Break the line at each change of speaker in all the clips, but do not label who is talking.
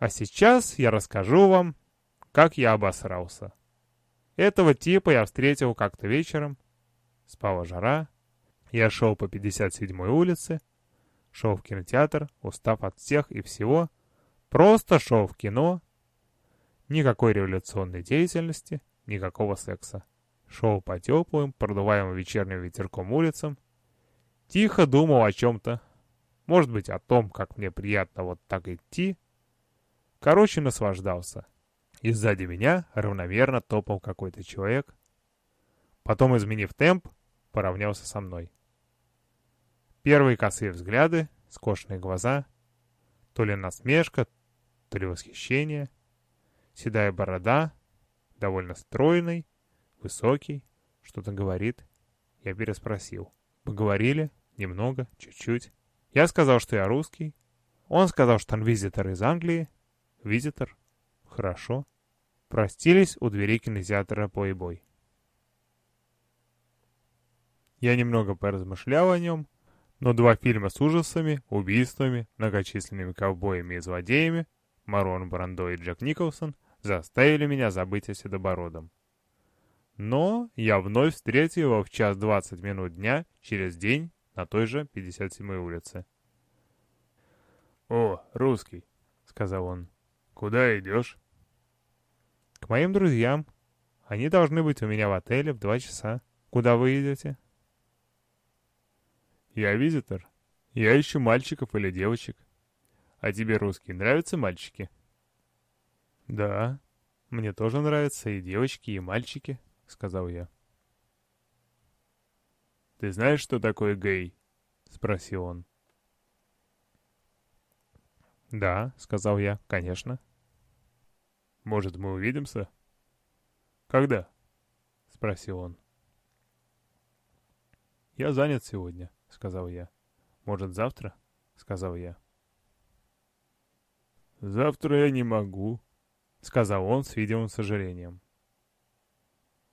А сейчас я расскажу вам, как я обосрался. Этого типа я встретил как-то вечером. Спала жара. Я шел по 57-й улице. Шел в кинотеатр, устав от всех и всего. Просто шел в кино. Никакой революционной деятельности, никакого секса. Шел по теплым, продуваемым вечерним ветерком улицам. Тихо думал о чем-то. Может быть, о том, как мне приятно вот так идти. Короче, наслаждался. И сзади меня равномерно топал какой-то человек. Потом, изменив темп, поравнялся со мной. Первые косые взгляды, скошенные глаза, то ли насмешка, то ли восхищение, седая борода, довольно стройный, высокий, что-то говорит. Я переспросил. Поговорили? Немного? Чуть-чуть? Я сказал, что я русский. Он сказал, что он визитор из Англии. Визитор? Хорошо. Простились у двери кинотеатра «Плейбой». Я немного поразмышлял о нем, но два фильма с ужасами, убийствами, многочисленными ковбоями и злодеями, Марон Брандо и Джек Николсон, заставили меня забыть о Седобородом. Но я вновь встретил его в час двадцать минут дня через день на той же 57-й улице.
«О, русский», — сказал он, — «куда идешь?»
«К моим друзьям. Они должны быть у меня в отеле в два часа. Куда вы идете?»
«Я визитор. Я ищу мальчиков или девочек. А тебе, русские, нравятся мальчики?»
«Да, мне тоже нравятся и девочки, и мальчики», — сказал я.
«Ты знаешь, что такое гей?» — спросил он.
«Да», — сказал я, — «конечно».
«Может, мы увидимся?» «Когда?» — спросил он.
«Я занят сегодня», — сказал я. «Может, завтра?» — сказал я.
«Завтра я не могу», —
сказал он с видимым сожалением.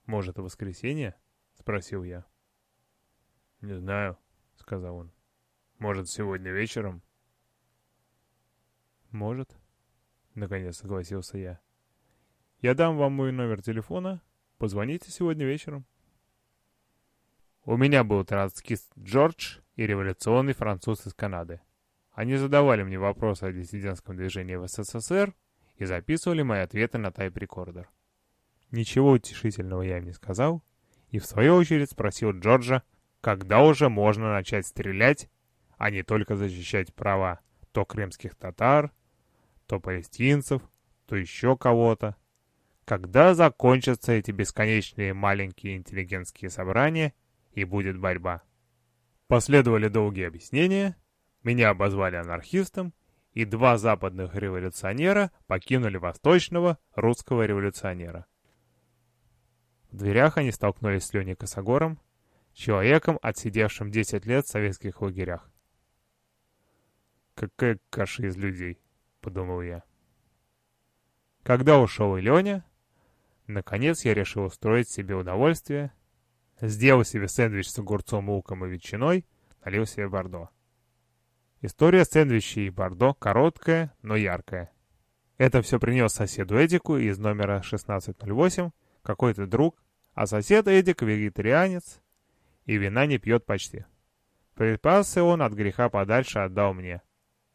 «Может, в воскресенье?» — спросил я.
«Не знаю», — сказал он. «Может, сегодня вечером?»
«Может», — наконец согласился я. «Я дам вам мой номер телефона. Позвоните сегодня вечером». У меня был троцкист Джордж и революционный француз из Канады. Они задавали мне вопросы о диссидентском движении в СССР и записывали мои ответы на тайп-рекордер. Ничего утешительного я им не сказал, и в свою очередь спросил Джорджа, когда уже можно начать стрелять, а не только защищать права то крымских татар, то палестинцев, то еще кого-то. Когда закончатся эти бесконечные маленькие интеллигентские собрания и будет борьба? Последовали долгие объяснения, меня обозвали анархистом, и два западных революционера покинули восточного русского революционера. В дверях они столкнулись с Леней Косогором, человеком, отсидевшим 10 лет в советских лагерях. «Какая каша из людей», — подумал я. Когда ушел и Леня, наконец я решил устроить себе удовольствие, сделал себе сэндвич с огурцом, луком и ветчиной, налил себе бордо. История сэндвичей и бордо короткая, но яркая. Это все принес соседу Эдику из номера 1608, какой-то друг, а сосед Эдик вегетарианец и вина не пьет почти. Припасы он от греха подальше отдал мне.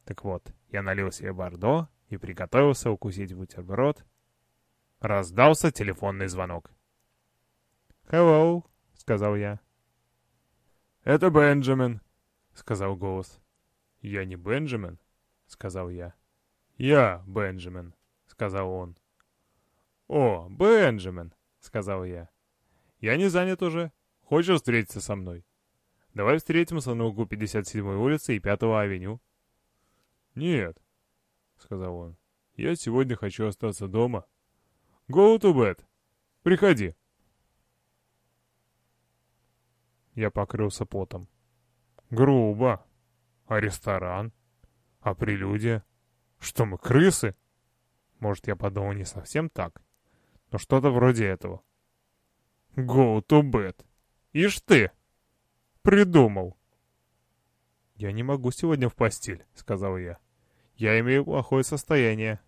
Так вот, я налил себе бордо и приготовился укусить бутерброд. Раздался телефонный звонок. «Hello», — сказал я.
«Это Бенджамин», — сказал голос.
«Я не Бенджамин», — сказал я.
«Я Бенджамин», — сказал он.
«О, Бенджамин», — сказал я. «Я не занят уже. Хочешь встретиться со мной? Давай встретимся на углу 57-й улицы и 5-го авеню».
«Нет», — сказал он. «Я сегодня хочу остаться дома. Go to bed. Приходи».
Я покрылся потом. «Грубо», а ресторан? А прелюдия? Что мы, крысы? Может, я подумал не совсем так, но что-то вроде этого. Go to bed. Ишь ты! Придумал. Я не могу сегодня в постель, сказал я. Я имею плохое состояние.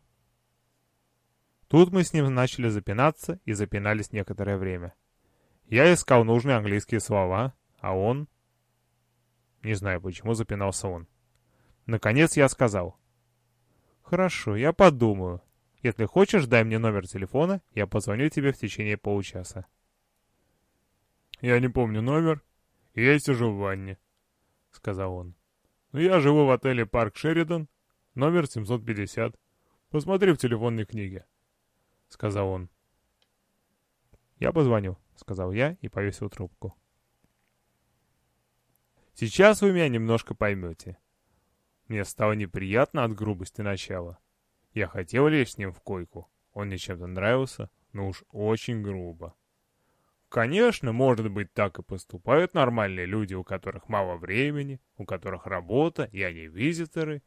Тут мы с ним начали запинаться и запинались некоторое время. Я искал нужные английские слова, а он... Не знаю, почему запинался он. Наконец я сказал. «Хорошо, я подумаю. Если хочешь, дай мне номер телефона, я позвоню тебе в течение получаса».
«Я не помню номер, и я сижу в ванне», — сказал он. «Но я живу в отеле «Парк Шеридан», номер 750. Посмотри в телефонной книге», — сказал он.
«Я позвоню», — сказал я и повесил трубку. Сейчас вы меня немножко поймете. Мне стало неприятно от грубости начала. Я хотел лечь с ним в койку. Он мне чем-то нравился, но уж очень грубо. Конечно, может быть, так и поступают нормальные люди, у которых мало времени, у которых работа, и они визиторы,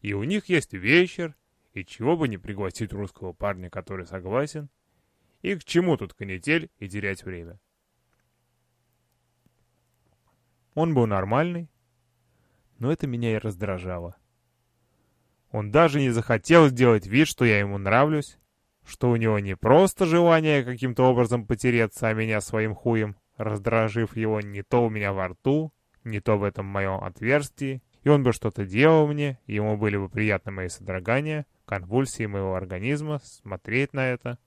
и у них есть вечер, и чего бы не пригласить русского парня, который согласен, и к чему тут канитель и терять время. Он был нормальный, но это меня и раздражало. Он даже не захотел сделать вид, что я ему нравлюсь, что у него не просто желание каким-то образом потереться о меня своим хуем, раздражив его не то у меня во рту, не то в этом моем отверстии, и он бы что-то делал мне, и ему были бы приятны мои содрогания, конвульсии моего организма, смотреть на это.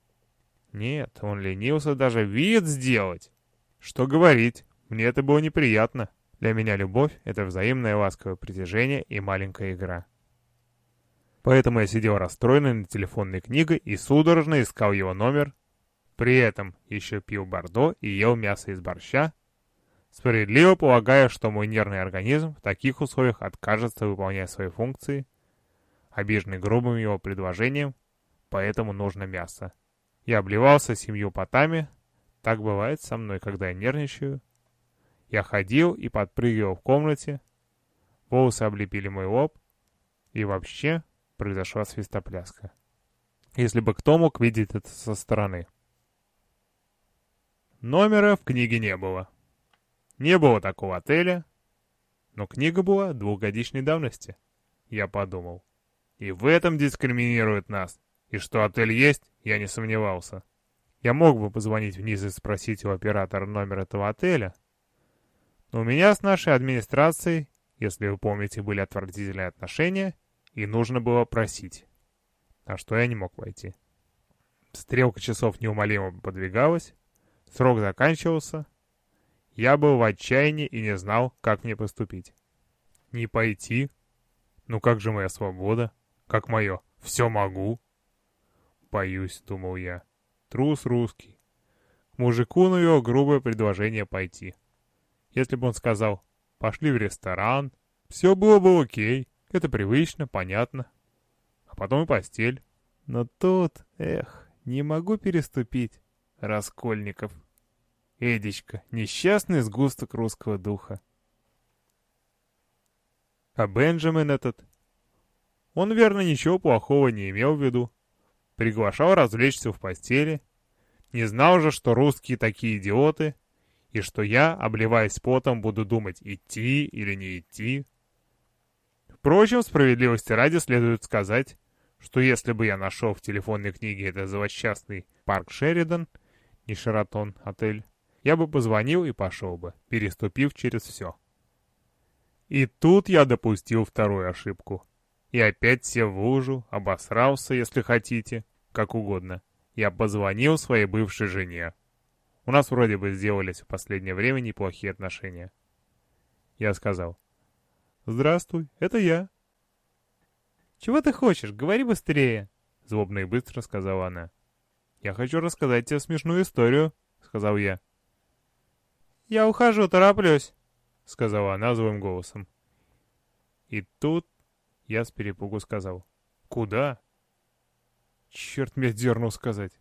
Нет, он ленился даже вид сделать. Что говорить, мне это было неприятно. Для меня любовь — это взаимное ласковое притяжение и маленькая игра. Поэтому я сидел расстроенный над телефонной книгой и судорожно искал его номер. При этом еще пил бордо и ел мясо из борща, справедливо полагая, что мой нервный организм в таких условиях откажется выполнять свои функции, обиженный грубым его предложением, поэтому нужно мясо. Я обливался семью потами, так бывает со мной, когда я нервничаю, я ходил и подпрыгивал в комнате, волосы облепили мой лоб, и вообще произошла свистопляска. Если бы кто мог видеть это со стороны. Номера в книге не было. Не было такого отеля, но книга была двухгодичной давности. Я подумал. И в этом дискриминирует нас. И что отель есть, я не сомневался. Я мог бы позвонить вниз и спросить у оператора номер этого отеля, но у меня с нашей администрацией, если вы помните, были отвратительные отношения, и нужно было просить. А что я не мог войти. Стрелка часов неумолимо подвигалась, срок заканчивался. Я был в отчаянии и не знал, как мне поступить. Не пойти? Ну как же моя свобода? Как мое «все могу»? Боюсь, думал я. Трус русский. Мужику на его грубое предложение пойти. Если бы он сказал «пошли в ресторан», все было бы окей, это привычно, понятно. А потом и постель. Но тут, эх, не могу переступить. Раскольников. Эдичка, несчастный сгусток русского духа. А Бенджамин этот... Он, верно, ничего плохого не имел в виду. Приглашал развлечься в постели. Не знал же, что русские такие идиоты — и что я, обливаясь потом, буду думать, идти или не идти. Впрочем, справедливости ради следует сказать, что если бы я нашел в телефонной книге этот злосчастный парк Шеридан, не Шератон отель, я бы позвонил и пошел бы, переступив через все. И тут я допустил вторую ошибку. И опять сел в лужу, обосрался, если хотите, как угодно. Я позвонил своей бывшей жене. У нас вроде бы сделались в последнее время неплохие отношения. Я сказал. «Здравствуй, это я». «Чего ты хочешь? Говори быстрее!» Злобно и быстро сказала она. «Я хочу рассказать тебе смешную историю», — сказал я. «Я ухожу, тороплюсь», — сказала она злым голосом. И тут я с перепугу сказал. «Куда?» Черт меня дернул сказать.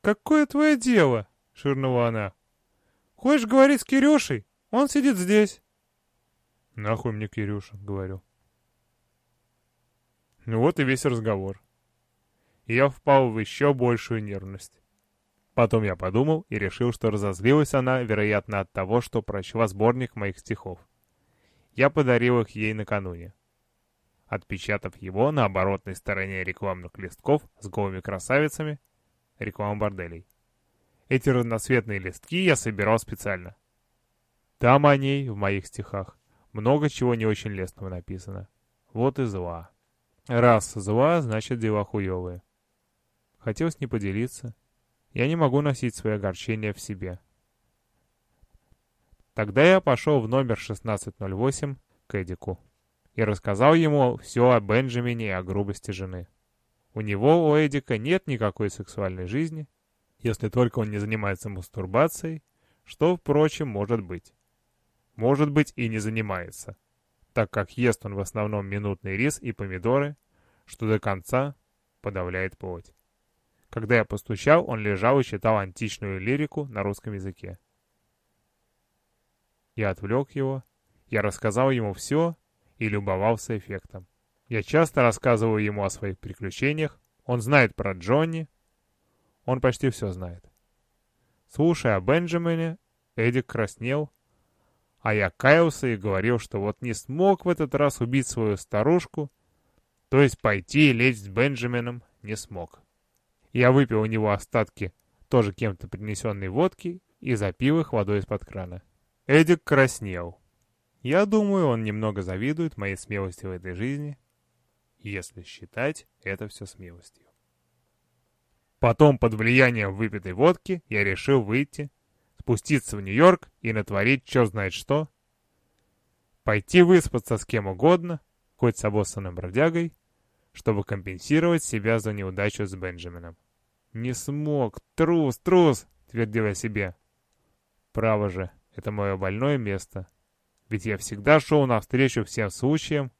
«Какое твое дело?» — ширнула она. «Хочешь говорить с Кирюшей? Он сидит здесь». «Нахуй мне Кирюша», — говорю. Ну вот и весь разговор. Я впал в еще большую нервность. Потом я подумал и решил, что разозлилась она, вероятно, от того, что прочла сборник моих стихов. Я подарил их ей накануне. отпечатав его на оборотной стороне рекламных листков с голыми красавицами, реклама борделей. Эти разноцветные листки я собирал специально. Там о ней, в моих стихах, много чего не очень лестного написано. Вот и зла. Раз зла, значит дела хуевые. Хотелось не поделиться. Я не могу носить свои огорчения в себе. Тогда я пошел в номер 1608 к Эдику и рассказал ему все о Бенджамине и о грубости жены. У него, у Эдика, нет никакой сексуальной жизни, если только он не занимается мастурбацией, что, впрочем, может быть. Может быть и не занимается, так как ест он в основном минутный рис и помидоры, что до конца подавляет плоть. Когда я постучал, он лежал и читал античную лирику на русском языке. Я отвлек его, я рассказал ему все и любовался эффектом. Я часто рассказываю ему о своих приключениях, он знает про Джонни, он почти все знает. Слушая о Бенджамине, Эдик краснел, а я каялся и говорил, что вот не смог в этот раз убить свою старушку, то есть пойти и лечь с Бенджамином не смог. Я выпил у него остатки тоже кем-то принесенной водки и запил их водой из-под крана. Эдик краснел. Я думаю, он немного завидует моей смелости в этой жизни, если считать это все смелостью. Потом, под влиянием выпитой водки, я решил выйти, спуститься в Нью-Йорк и натворить черт знает что. Пойти выспаться с кем угодно, хоть с обоссанным бродягой, чтобы компенсировать себя за неудачу с Бенджамином. «Не смог! Трус! Трус!» — твердил я себе. Право же, это мое больное место. Ведь я всегда шел навстречу всем случаям,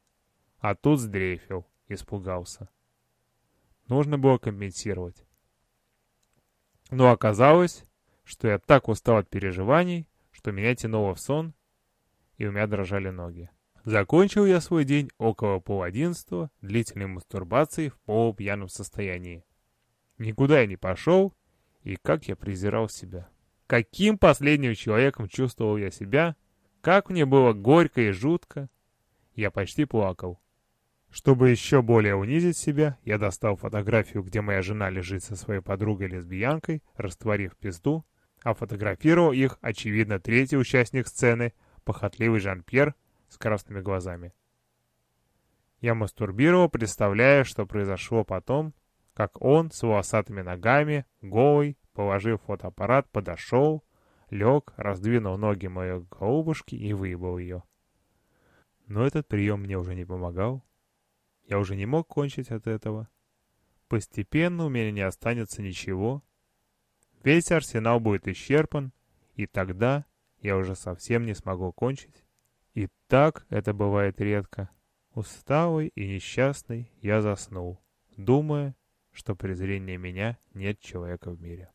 а тут сдрейфил, испугался. Нужно было компенсировать. Но оказалось, что я так устал от переживаний, что меня тянуло в сон, и у меня дрожали ноги. Закончил я свой день около пол одиннадцатого длительной мастурбацией в полупьяном состоянии. Никуда я не пошел, и как я презирал себя каким последним человеком чувствовал я себя, как мне было горько и жутко. Я почти плакал. Чтобы еще более унизить себя, я достал фотографию, где моя жена лежит со своей подругой-лесбиянкой, растворив пизду, а фотографировал их, очевидно, третий участник сцены, похотливый Жан-Пьер с красными глазами. Я мастурбировал, представляя, что произошло потом, как он с волосатыми ногами, голый, Положив фотоаппарат, подошел, лег, раздвинул ноги моей голубушки и выебал ее. Но этот прием мне уже не помогал. Я уже не мог кончить от этого. Постепенно у меня не останется ничего. Весь арсенал будет исчерпан, и тогда я уже совсем не смогу кончить. И так это бывает редко. Усталый и несчастный я заснул, думая, что презрения меня нет человека в мире.